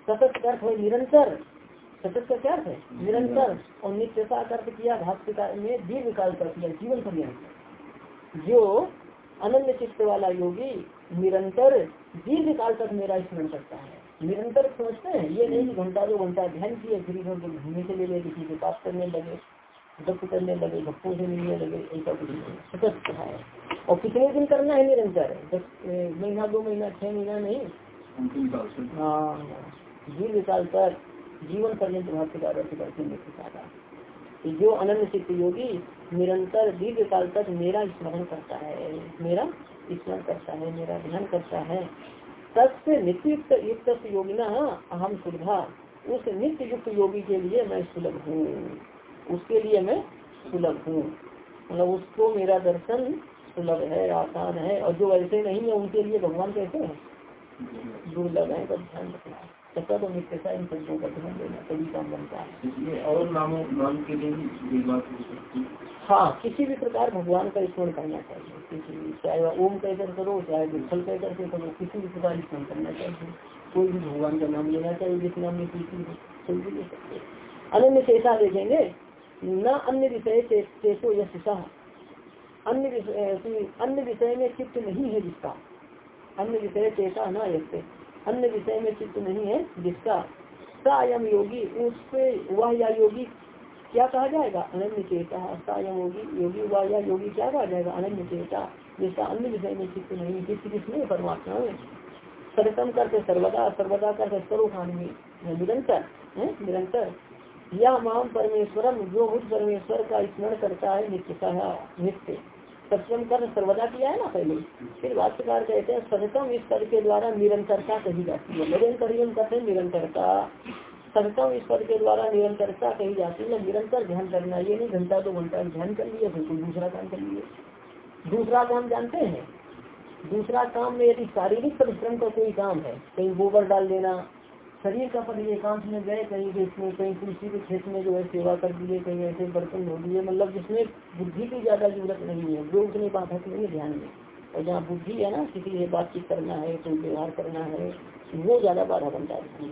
सतत अर्थ है, निरंतर। सतत का क्या है? निरंतर। और नित्यता अर्थ किया भाष्यकार में दीर्घ काल कर किया, जीवन पर्यंत जो अनन्य चित्त वाला योगी, निरंतर दीर्घ काल तक मेरा स्मरण करता है। निरंतर सोचते हैं ये नहीं घंटा दो घंटा ध्यान किए फिर इधर उधर घूमने चले गए किसी से बात करने लगे गप करने लगे गप्पों से मिलने लगे ऐसा कुछ नहीं सतत है। और कितने दिन करना है निरंतर? दस महीना दो महीना छह महीना नहीं? हाँ दीर्घ काल तक जीवन पर्यंत भाष्यकार करते हैं जो अनंत चित्त योगी निरंतर दीर्घ काल तक मेरा स्मरण करता है मेरा स्मरण करता है, मेरा ध्यान करता है। तस्य नित्युक्त युक्त योगिना अहम सुलभा। उस नित्य युक्त योगी के लिए मैं सुलभ हूँ। उसके लिए मैं सुलभ हूँ। मतलब उसको मेरा दर्शन सुलभ है, आसान है। और जो ऐसे नहीं है, उनके लिए भगवान कैसे है, दुर्लभ है, बस ध्यान रखना। तथा तो नित्यता इन शब्दों का ध्यान देना तभी काम बनता है। और नामों नाम के लिए हाँ किसी भी प्रकार भगवान का स्मरण करना चाहिए। किसी भी चाहे वह ओम कहकर करो चाहे विफल कह करके करो किसी भी प्रकार स्मरण करना चाहिए। कोई भी भगवान का नाम लेना चाहिए जिस नाम में किसी कोई भी ले सकते अन्य शेषा देखेंगे? न अन्य विषय शेषो यशा अन्य विषय अन्य विषय में चित्त नहीं है जिसका। अन्य विषय चेता न यसे अन्य विषय में चित्त नहीं है, जिसका सायम योगी उससे वह या योगी क्या कहा जाएगा? अनन्य चेता। सायम योगी योगी हुआ या योगी क्या कहा जाएगा? अनन्य चेता, जिसका अन्य विषय में चित्त नहीं चित्त किसमें परमात्मा में सर्वतम करते सर्वदा सर्वदा करते सर्वखानी निरंतर, है? निरंतर। यह माम परमेश्वरम, जो मुझ परमेश्वर का स्मरण करता है, नित्य नित्य। सत्यम कर सर्वदा किया है ना पहले फिर भाष्यकार कहते हैं, सततम इस कर के द्वारा निरंतरता कही जाती है। निरंतर करते निरंतरता। सततम ईश्वर के द्वारा निरंतरता कही जाती है। निरंतर ध्यान करना, ये नहीं घंटा दो घंटा ध्यान कर लिया कोई दूसरा काम कर लिए। दूसरा काम जानते हैं? दूसरा काम में यदि शारीरिक परिश्रम का कोई काम है, कहीं गोबर डाल देना शरीर का पर एकांत में गए, कहीं इसमें, कहीं तुलसी के खेत में जो है सेवा कर दिए कहीं ऐसे बर्तन धो दिए मतलब जिसमें बुद्धि की ज़्यादा ज़रूरत नहीं है, जो उतनी है नहीं ध्यान में। और जहाँ बुद्धि है ना, किसी से बातचीत करना है, कोई व्यवहार करना है, वो ज़्यादा बाधा बनता है।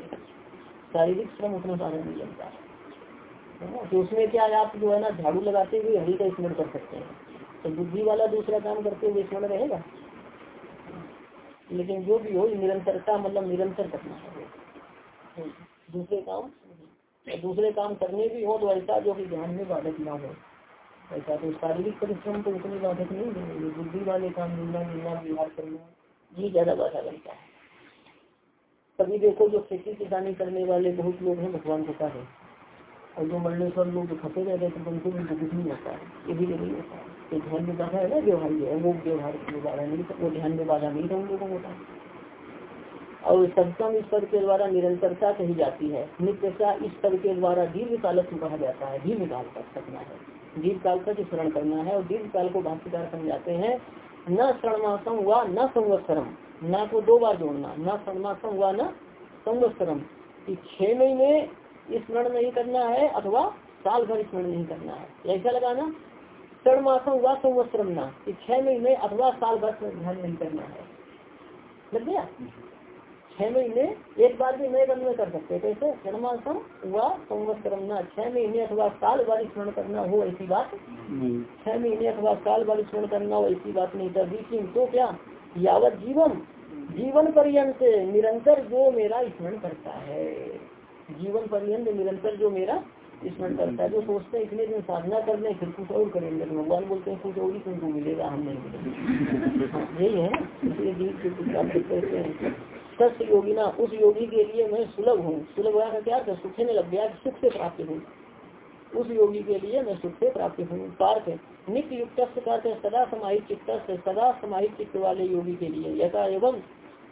शारीरिक श्रम उतना बाधा नहीं बनता। है तो उसमें क्या है, आप जो है ना, झाड़ू लगाते हुए हरी का स्मरण कर सकते हैं। तो बुद्धि वाला दूसरा काम करते हुए स्मरण रहेगा। लेकिन जो भी हो निरंतरता मतलब निरंतर करना है। दूसरे काम दूसरे काम करने भी हो तो ऐसा जो कि ध्यान में बाधक ना हो। ऐसा तो शारीरिक परिश्रम तो उतनी बाधक नहीं है बुद्धि वाले काम मिलना मिलना व्यवहार करना, ये ज़्यादा बाधा बनता है। कभी देखो जो खेती किसानी करने वाले बहुत लोग हैं, भगवान पता है और जो मरनेश्वर लोग जो फंसे रहते तो उनको भी कुछ नहीं होता है, ये भी नहीं होता है। ध्यान में बाधा है ना व्यवहार है वो व्यवहार में बाधा नहीं, वो ध्यान में बाधा नहीं था उन लोगों को और सप्तम स्तर के द्वारा निरंतरता कही जाती है। नित्यता इस स्तर के द्वारा दीर्घ काल कहा जाता है। दीर्घ काल तक सकना है। दीर्घ काल तक स्मरण करना है और दीर्घ काल को भाष्यकार समझाते हैं। न शरणमासम व न संवत्सरम न को दो बार जोड़ना। न शरणमासम व न संवत्सरम छह महीने स्मरण नहीं करना है अथवा साल भर स्मरण नहीं करना है। ऐसा लगाना शरणमासम व संवत्सरम न। छह महीने अथवा साल भर ध्यान नहीं करना है। लग गया? छह महीने एक बार भी नए बंद में कर सकते। कैसे? जन्मासम हुआ संवत्सरम न छह महीने अथवा साल बार स्मरण करना हो ऐसी बात? छह महीने अथवा साल बार स्मरण करना हो ऐसी बात नहीं। कर दी तो क्या? यावत जीवन जीवन पर्यंत निरंतर जो मेरा स्मरण करता है। जीवन पर्यंत निरंतर जो मेरा स्मरण करता है। जो सोचते हैं इतने दिन साधना कर ले फिर कुछ और करेंगे। तो भगवान बोलते हैं कुछ और ही तुमको मिलेगा हम नहीं मिलेगा। यही है। इसलिए जीव कहते हैं। सत्य योगी ना, उस योगी के लिए मैं सुलभ हूँ। सुलभ का क्या कर सुख ने लग गया सुख से प्राप्त हूँ। उस योगी के लिए मैं सुख से प्राप्त हूँ। पार्थ नित्य युक्त करते सदा समाहित चित्त सदा समाहित चित्त वाले योगी के लिए। यथा एवं,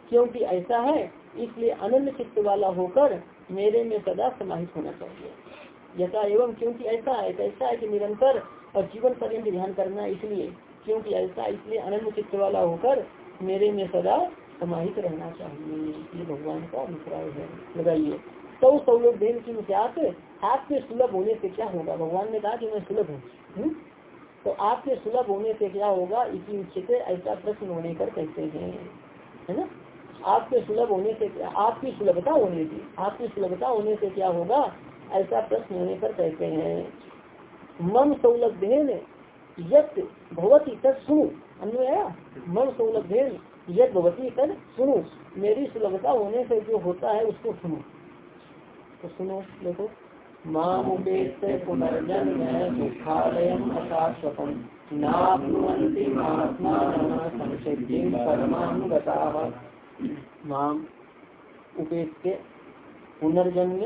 क्योंकि ऐसा है, इसलिए अनंत चित्त वाला होकर मेरे में सदा समाहित होना चाहिए। यथा एवं, क्योंकि ऐसा है ऐसा है कि निरंतर और जीवन पर्यंत ध्यान करना इसलिए, क्योंकि ऐसा इसलिए अनंत चित्त वाला होकर मेरे में सदा समाहित रहना चाहिए। ये भगवान का अभिप्राय है। लगाइए। तो सौलभ देव की विचार आपके सुलभ होने से क्या होगा? भगवान ने कहा कि मैं सुलभ हूँ। हम्म? तो आपके सुलभ होने से क्या होगा? इसी उचित ऐसा प्रश्न होने पर कहते हैं। है ना? आपके सुलभ होने से आपकी सुलभता होने की आपकी सुलभता होने से क्या होगा? ऐसा प्रश्न होने पर कहते हैं। मन सौलभ्यन यत भगवती तत्सु। अन्वय मन सौलभ्यन यद भगवती तद सुनो, मेरी सुलभता होने से जो होता है उसको सुनो। तो सुनो, देखो। मामुपेत पुनर्जन्म अशाश्वतम माम उपेत्य पुनर्जन्म,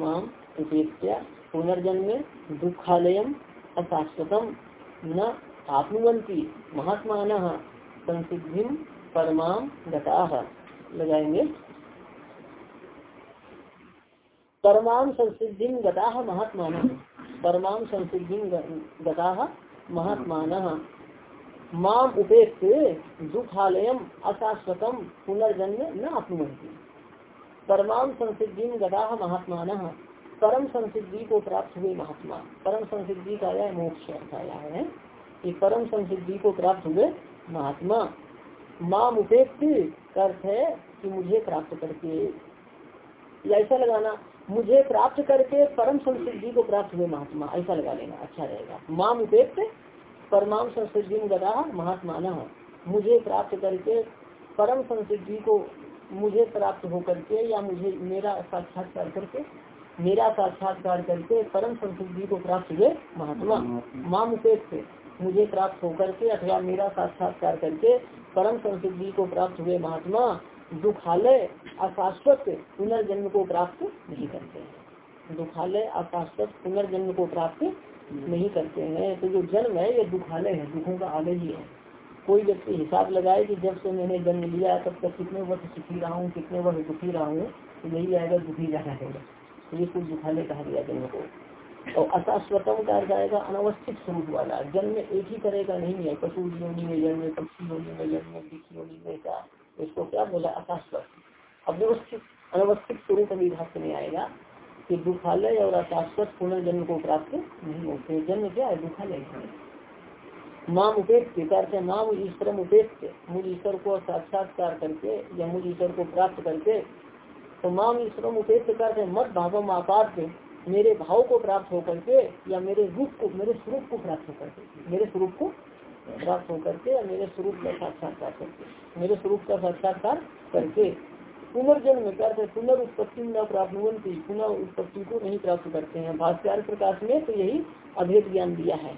माम उपेत्य पुनर्जन्म दुखालयम अशाश्वतम न आपनुवंती महात्मा संसिद्धि परमाम गता लगाएँगे। परमाम संसिद्धि गता महात्मा परमाम संसिद्धि गता महात्मा माम उपेक्ष दुखालयम अशाश्वतम पुनर्जन्म न अपनुवंती परमाम संसिद्धि गता महात्मा परम संसिद्धि को प्राप्त हुए महात्मा। परम संसिद्धि का यह मोक्ष आया है। कि परम संसिद्धि को प्राप्त हुए महात्मा माम उपेक्ष अर्थ है कि मुझे प्राप्त करके। ऐसा लगाना मुझे प्राप्त करके परम संसिद्धि को प्राप्त हुए महात्मा ऐसा लगा लेना अच्छा रहेगा। माम उपेक्ष परमाम संसिद्धि में लगा महात्मा न मुझे प्राप्त करके परम संसिद्धि को मुझे प्राप्त हो करके या मुझे मेरा साक्षात्कार करके मेरा साक्षात्कार करके परम संसिद्धि को प्राप्त हुए महात्मा। माम उपेक्ष मुझे प्राप्त होकर के अथवा मेरा साक्षात्कार करके परम संसिद्धि को प्राप्त हुए महात्मा दुखालय अशाश्वत पुनर्जन्म को प्राप्त नहीं करते हैं। दुखालय अशाश्वत पुनर्जन्म को प्राप्त नहीं करते हैं। तो जो जन्म है, ये दुखालय है, दुखों का आलय ही है। कोई व्यक्ति हिसाब लगाए कि जब से मैंने जन्म लिया, तब तक कितने वर्ष सुखी रहा हूँ कितने वर्ष दुखी रहा हूँ तो यही आएगा, दुखी जाना है। तो ये कुछ दुखालय कहा गया जन्म को। और अशाश्वतम का अर्थ आएगा, अनवस्थित स्वरूप वाला। जन्म एक ही तरह का नहीं है, पशु योनि में जन्म, पक्षी योनि में जन्म वृक्ष योनि में का इसको क्या बोला? अशाश्वत। अव्यवस्थित अनवस्थित स्वरूप अभी भाष्य में आएगा कि दुखालय और अशाश्वत पुनर्जन्म को प्राप्त नहीं होते। जन्म क्या है? दुखालय माम उपेक्ष करते माम ईश्वर उपेक्ष मूल ईश्वर को साक्षात्कार करके या मूल ईश्वर को प्राप्त करके तो माम ईश्वर उपेक्ष करते मत भावम आपात मेरे भाव को प्राप्त होकर के या मेरे रूप को, मेरे स्वरूप को प्राप्त होकर के, मेरे स्वरूप को प्राप्त होकर के या मेरे स्वरूप का साक्षात्कार करके, मेरे स्वरूप का साक्षात्कार करके। पुनर्जन्म करते पुनर्उत्पत्ति न प्राप्त पुनः उत्पत्ति को नहीं प्राप्त करते हैं। भाष्यार प्रकाश में तो यही अभेद ज्ञान दिया है।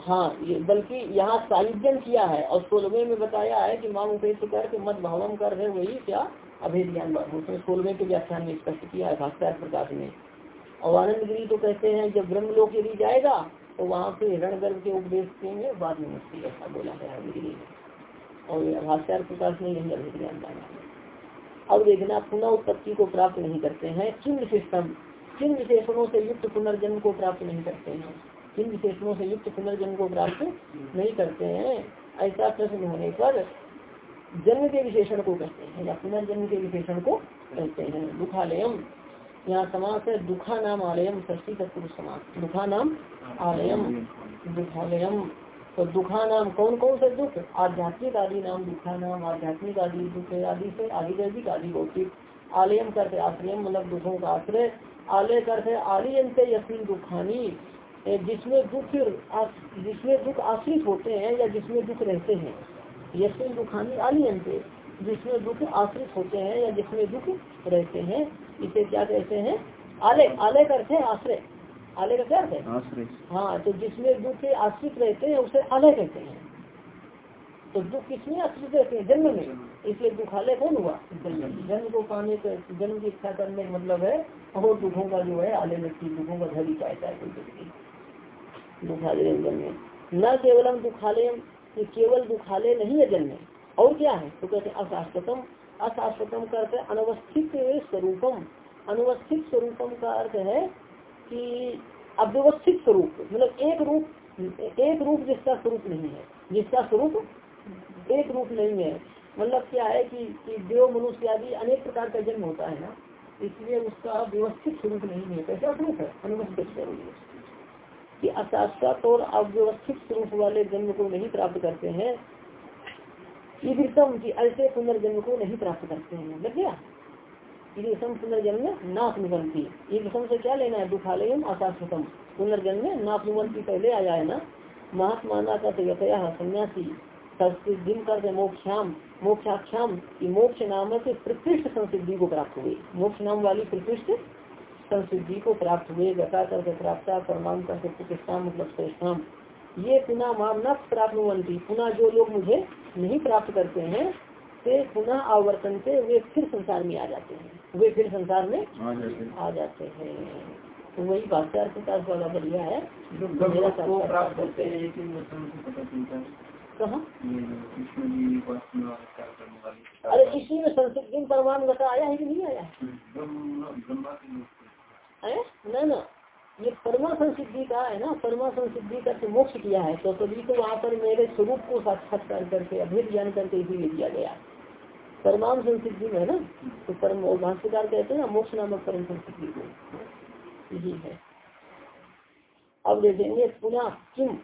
हाँ ये बल्कि यहाँ साहित्यन किया है और सोलवे में बताया है कि उपेक्ष करके मत भावम कर है, वही क्या? अभेद ज्ञान उसने सोलवे के व्याख्यान में स्पष्ट किया है भास्कर प्रकाश में और आनंद गिरी तो कहते हैं, जब ब्रह्म लोक यदि जाएगा तो वहाँ से हिरण गर्भ के उपदेश देंगे, बाद में मुक्ति ऐसा बोला है आनंद गिरी ने। और भास्कर प्रकाश ने यही अभेद ज्ञान माना अब देखना पुनः उत्पत्ति को प्राप्त नहीं करते हैं, किन विशेषण? किन विशेषणों से युक्त पुनर्जन्म को प्राप्त नहीं करते हैं? किन विशेषणों से युक्त पुनर्जन्म को प्राप्त नहीं करते हैं? ऐसा प्रश्न होने पर जन्म के विशेषण को कहते हैं, या पुनर्जन्म के विशेषण को कहते हैं। दुखालयम, यहाँ समास है दुखा नाम आलयम षष्टी तत्पुरुष समास। दुखा नाम आलयम, दुखालयम। तो दुखा नाम कौन कौन से दुख? आध्यात्मिक आदि नाम दुखा नाम आध्यात्मिक आदि दुख आदि से आदि दैविक आदि भौतिक। आलयम करते आश्रयम मतलब दुखों का आश्रय। आलय करते आलियन से दुखानी, जिसमें दुख जिसमें दुख आश्रित होते हैं या जिसमें दुख रहते हैं। यशमिन दुखानी आलियंते जिसमें दुख आश्रित होते हैं या जिसमें दुख रहते हैं इसे क्या कहते हैं? आलय आलय करते हैं आश्रय। आलय का क्या है? हाँ तो जिसमें दुख आश्रित रहते हैं उसे आलय कहते हैं। तो दुख किसमें आश्रित रहते हैं? जन्म में। इसलिए दुखालय कौन हुआ? जन्म जन्म को पाने का जन्म की इच्छा करने का मतलब है और दुखों का जो है आलय व्यक्ति दुखों का धरी चाहता है कोई व्यक्ति दुखालय में। न केवलम दुखालय केवल दुखाले नहीं है जन्म। और क्या है? तो कहते अशाश्वतम। अशाश्वतम का अर्थ अनवस्थित स्वरूपम। अनवस्थित स्वरूपम का अर्थ है कि अव्यवस्थित स्वरूप मतलब एक रूप एक रूप जिसका स्वरूप नहीं है। जिसका स्वरूप एक रूप नहीं है। मतलब क्या है कि, कि देव मनुष्य आदि अनेक प्रकार का जन्म होता है ना। इसलिए उसका व्यवस्थित स्वरूप नहीं है। कैसा स्वरूप है? अनवस्थित स्वरूप। कि अशाश्वत और अव्यवस्थित स्वरूप वाले जन्म को नहीं प्राप्त करते हैं। की ऐसे पुनर्जन्म को नहीं प्राप्त करते हैं। लग गया? ईदृतम पुनर्जन्म नापनुवंती ईदृतम से क्या लेना है? दुखालयम अशाश्वतम। पुनर्जन्म नापनुवंती पहले आया है ना? महात्माना का यथया सन्यासी। संसिद्धि कर मोक्षाम, मोक्षाख्याम की मोक्ष नामक प्रकृष्ट संसिद्धि को प्राप्त हुई। मोक्ष नाम वाली प्रकृष्ट संसिद्धि को प्राप्त हुए गता करके प्राप्त परमाणु करके प्रतिष्ठा मतलब श्रेष्ठाम ये पुनः माम न प्राप्त पुनः जो लोग मुझे नहीं प्राप्त करते हैं ते पुनः आवर्तन से वे फिर संसार में आ जाते हैं। वे फिर संसार में आ जाते हैं। तो वही भाष्यार प्रकाश वाला बढ़िया है। जो मेरा प्राप्त करते हैं कहा? अरे इसी में संसिद्धि परमाणु गता आया है कि नहीं आया? है न न। ये परमा संसिद्धि का है ना परमा संसिद्धि का तो मोक्ष किया है तो तभी तो वहाँ पर मेरे स्वरूप को साक्षात्कार करके अभेद ज्ञान करके इसीलिए दिया गया। परमाम संसिद्धि में है ना तो परम भाष्यकार कहते हैं ना, मोक्ष नामक परम संसिद्धि को। यही है। अब देखेंगे पुनः किम।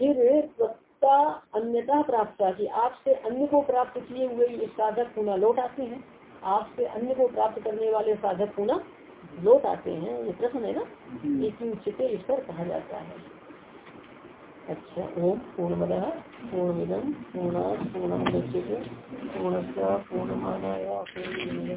फिर प्रत्ता अन्यता प्राप्त की, आपसे अन्य को प्राप्त किए हुए साधक पुनः लौट आते हैं। आपसे अन्य को प्राप्त करने वाले साधक पुनः लोट आते हैं, ये प्रश्न है ना। इसी पर कहा जाता है अच्छा ओम पूर्णमद पूर्णमिदम पूर्ण पूर्णम पूर्णस्य पूर्णमादाया पूर्ण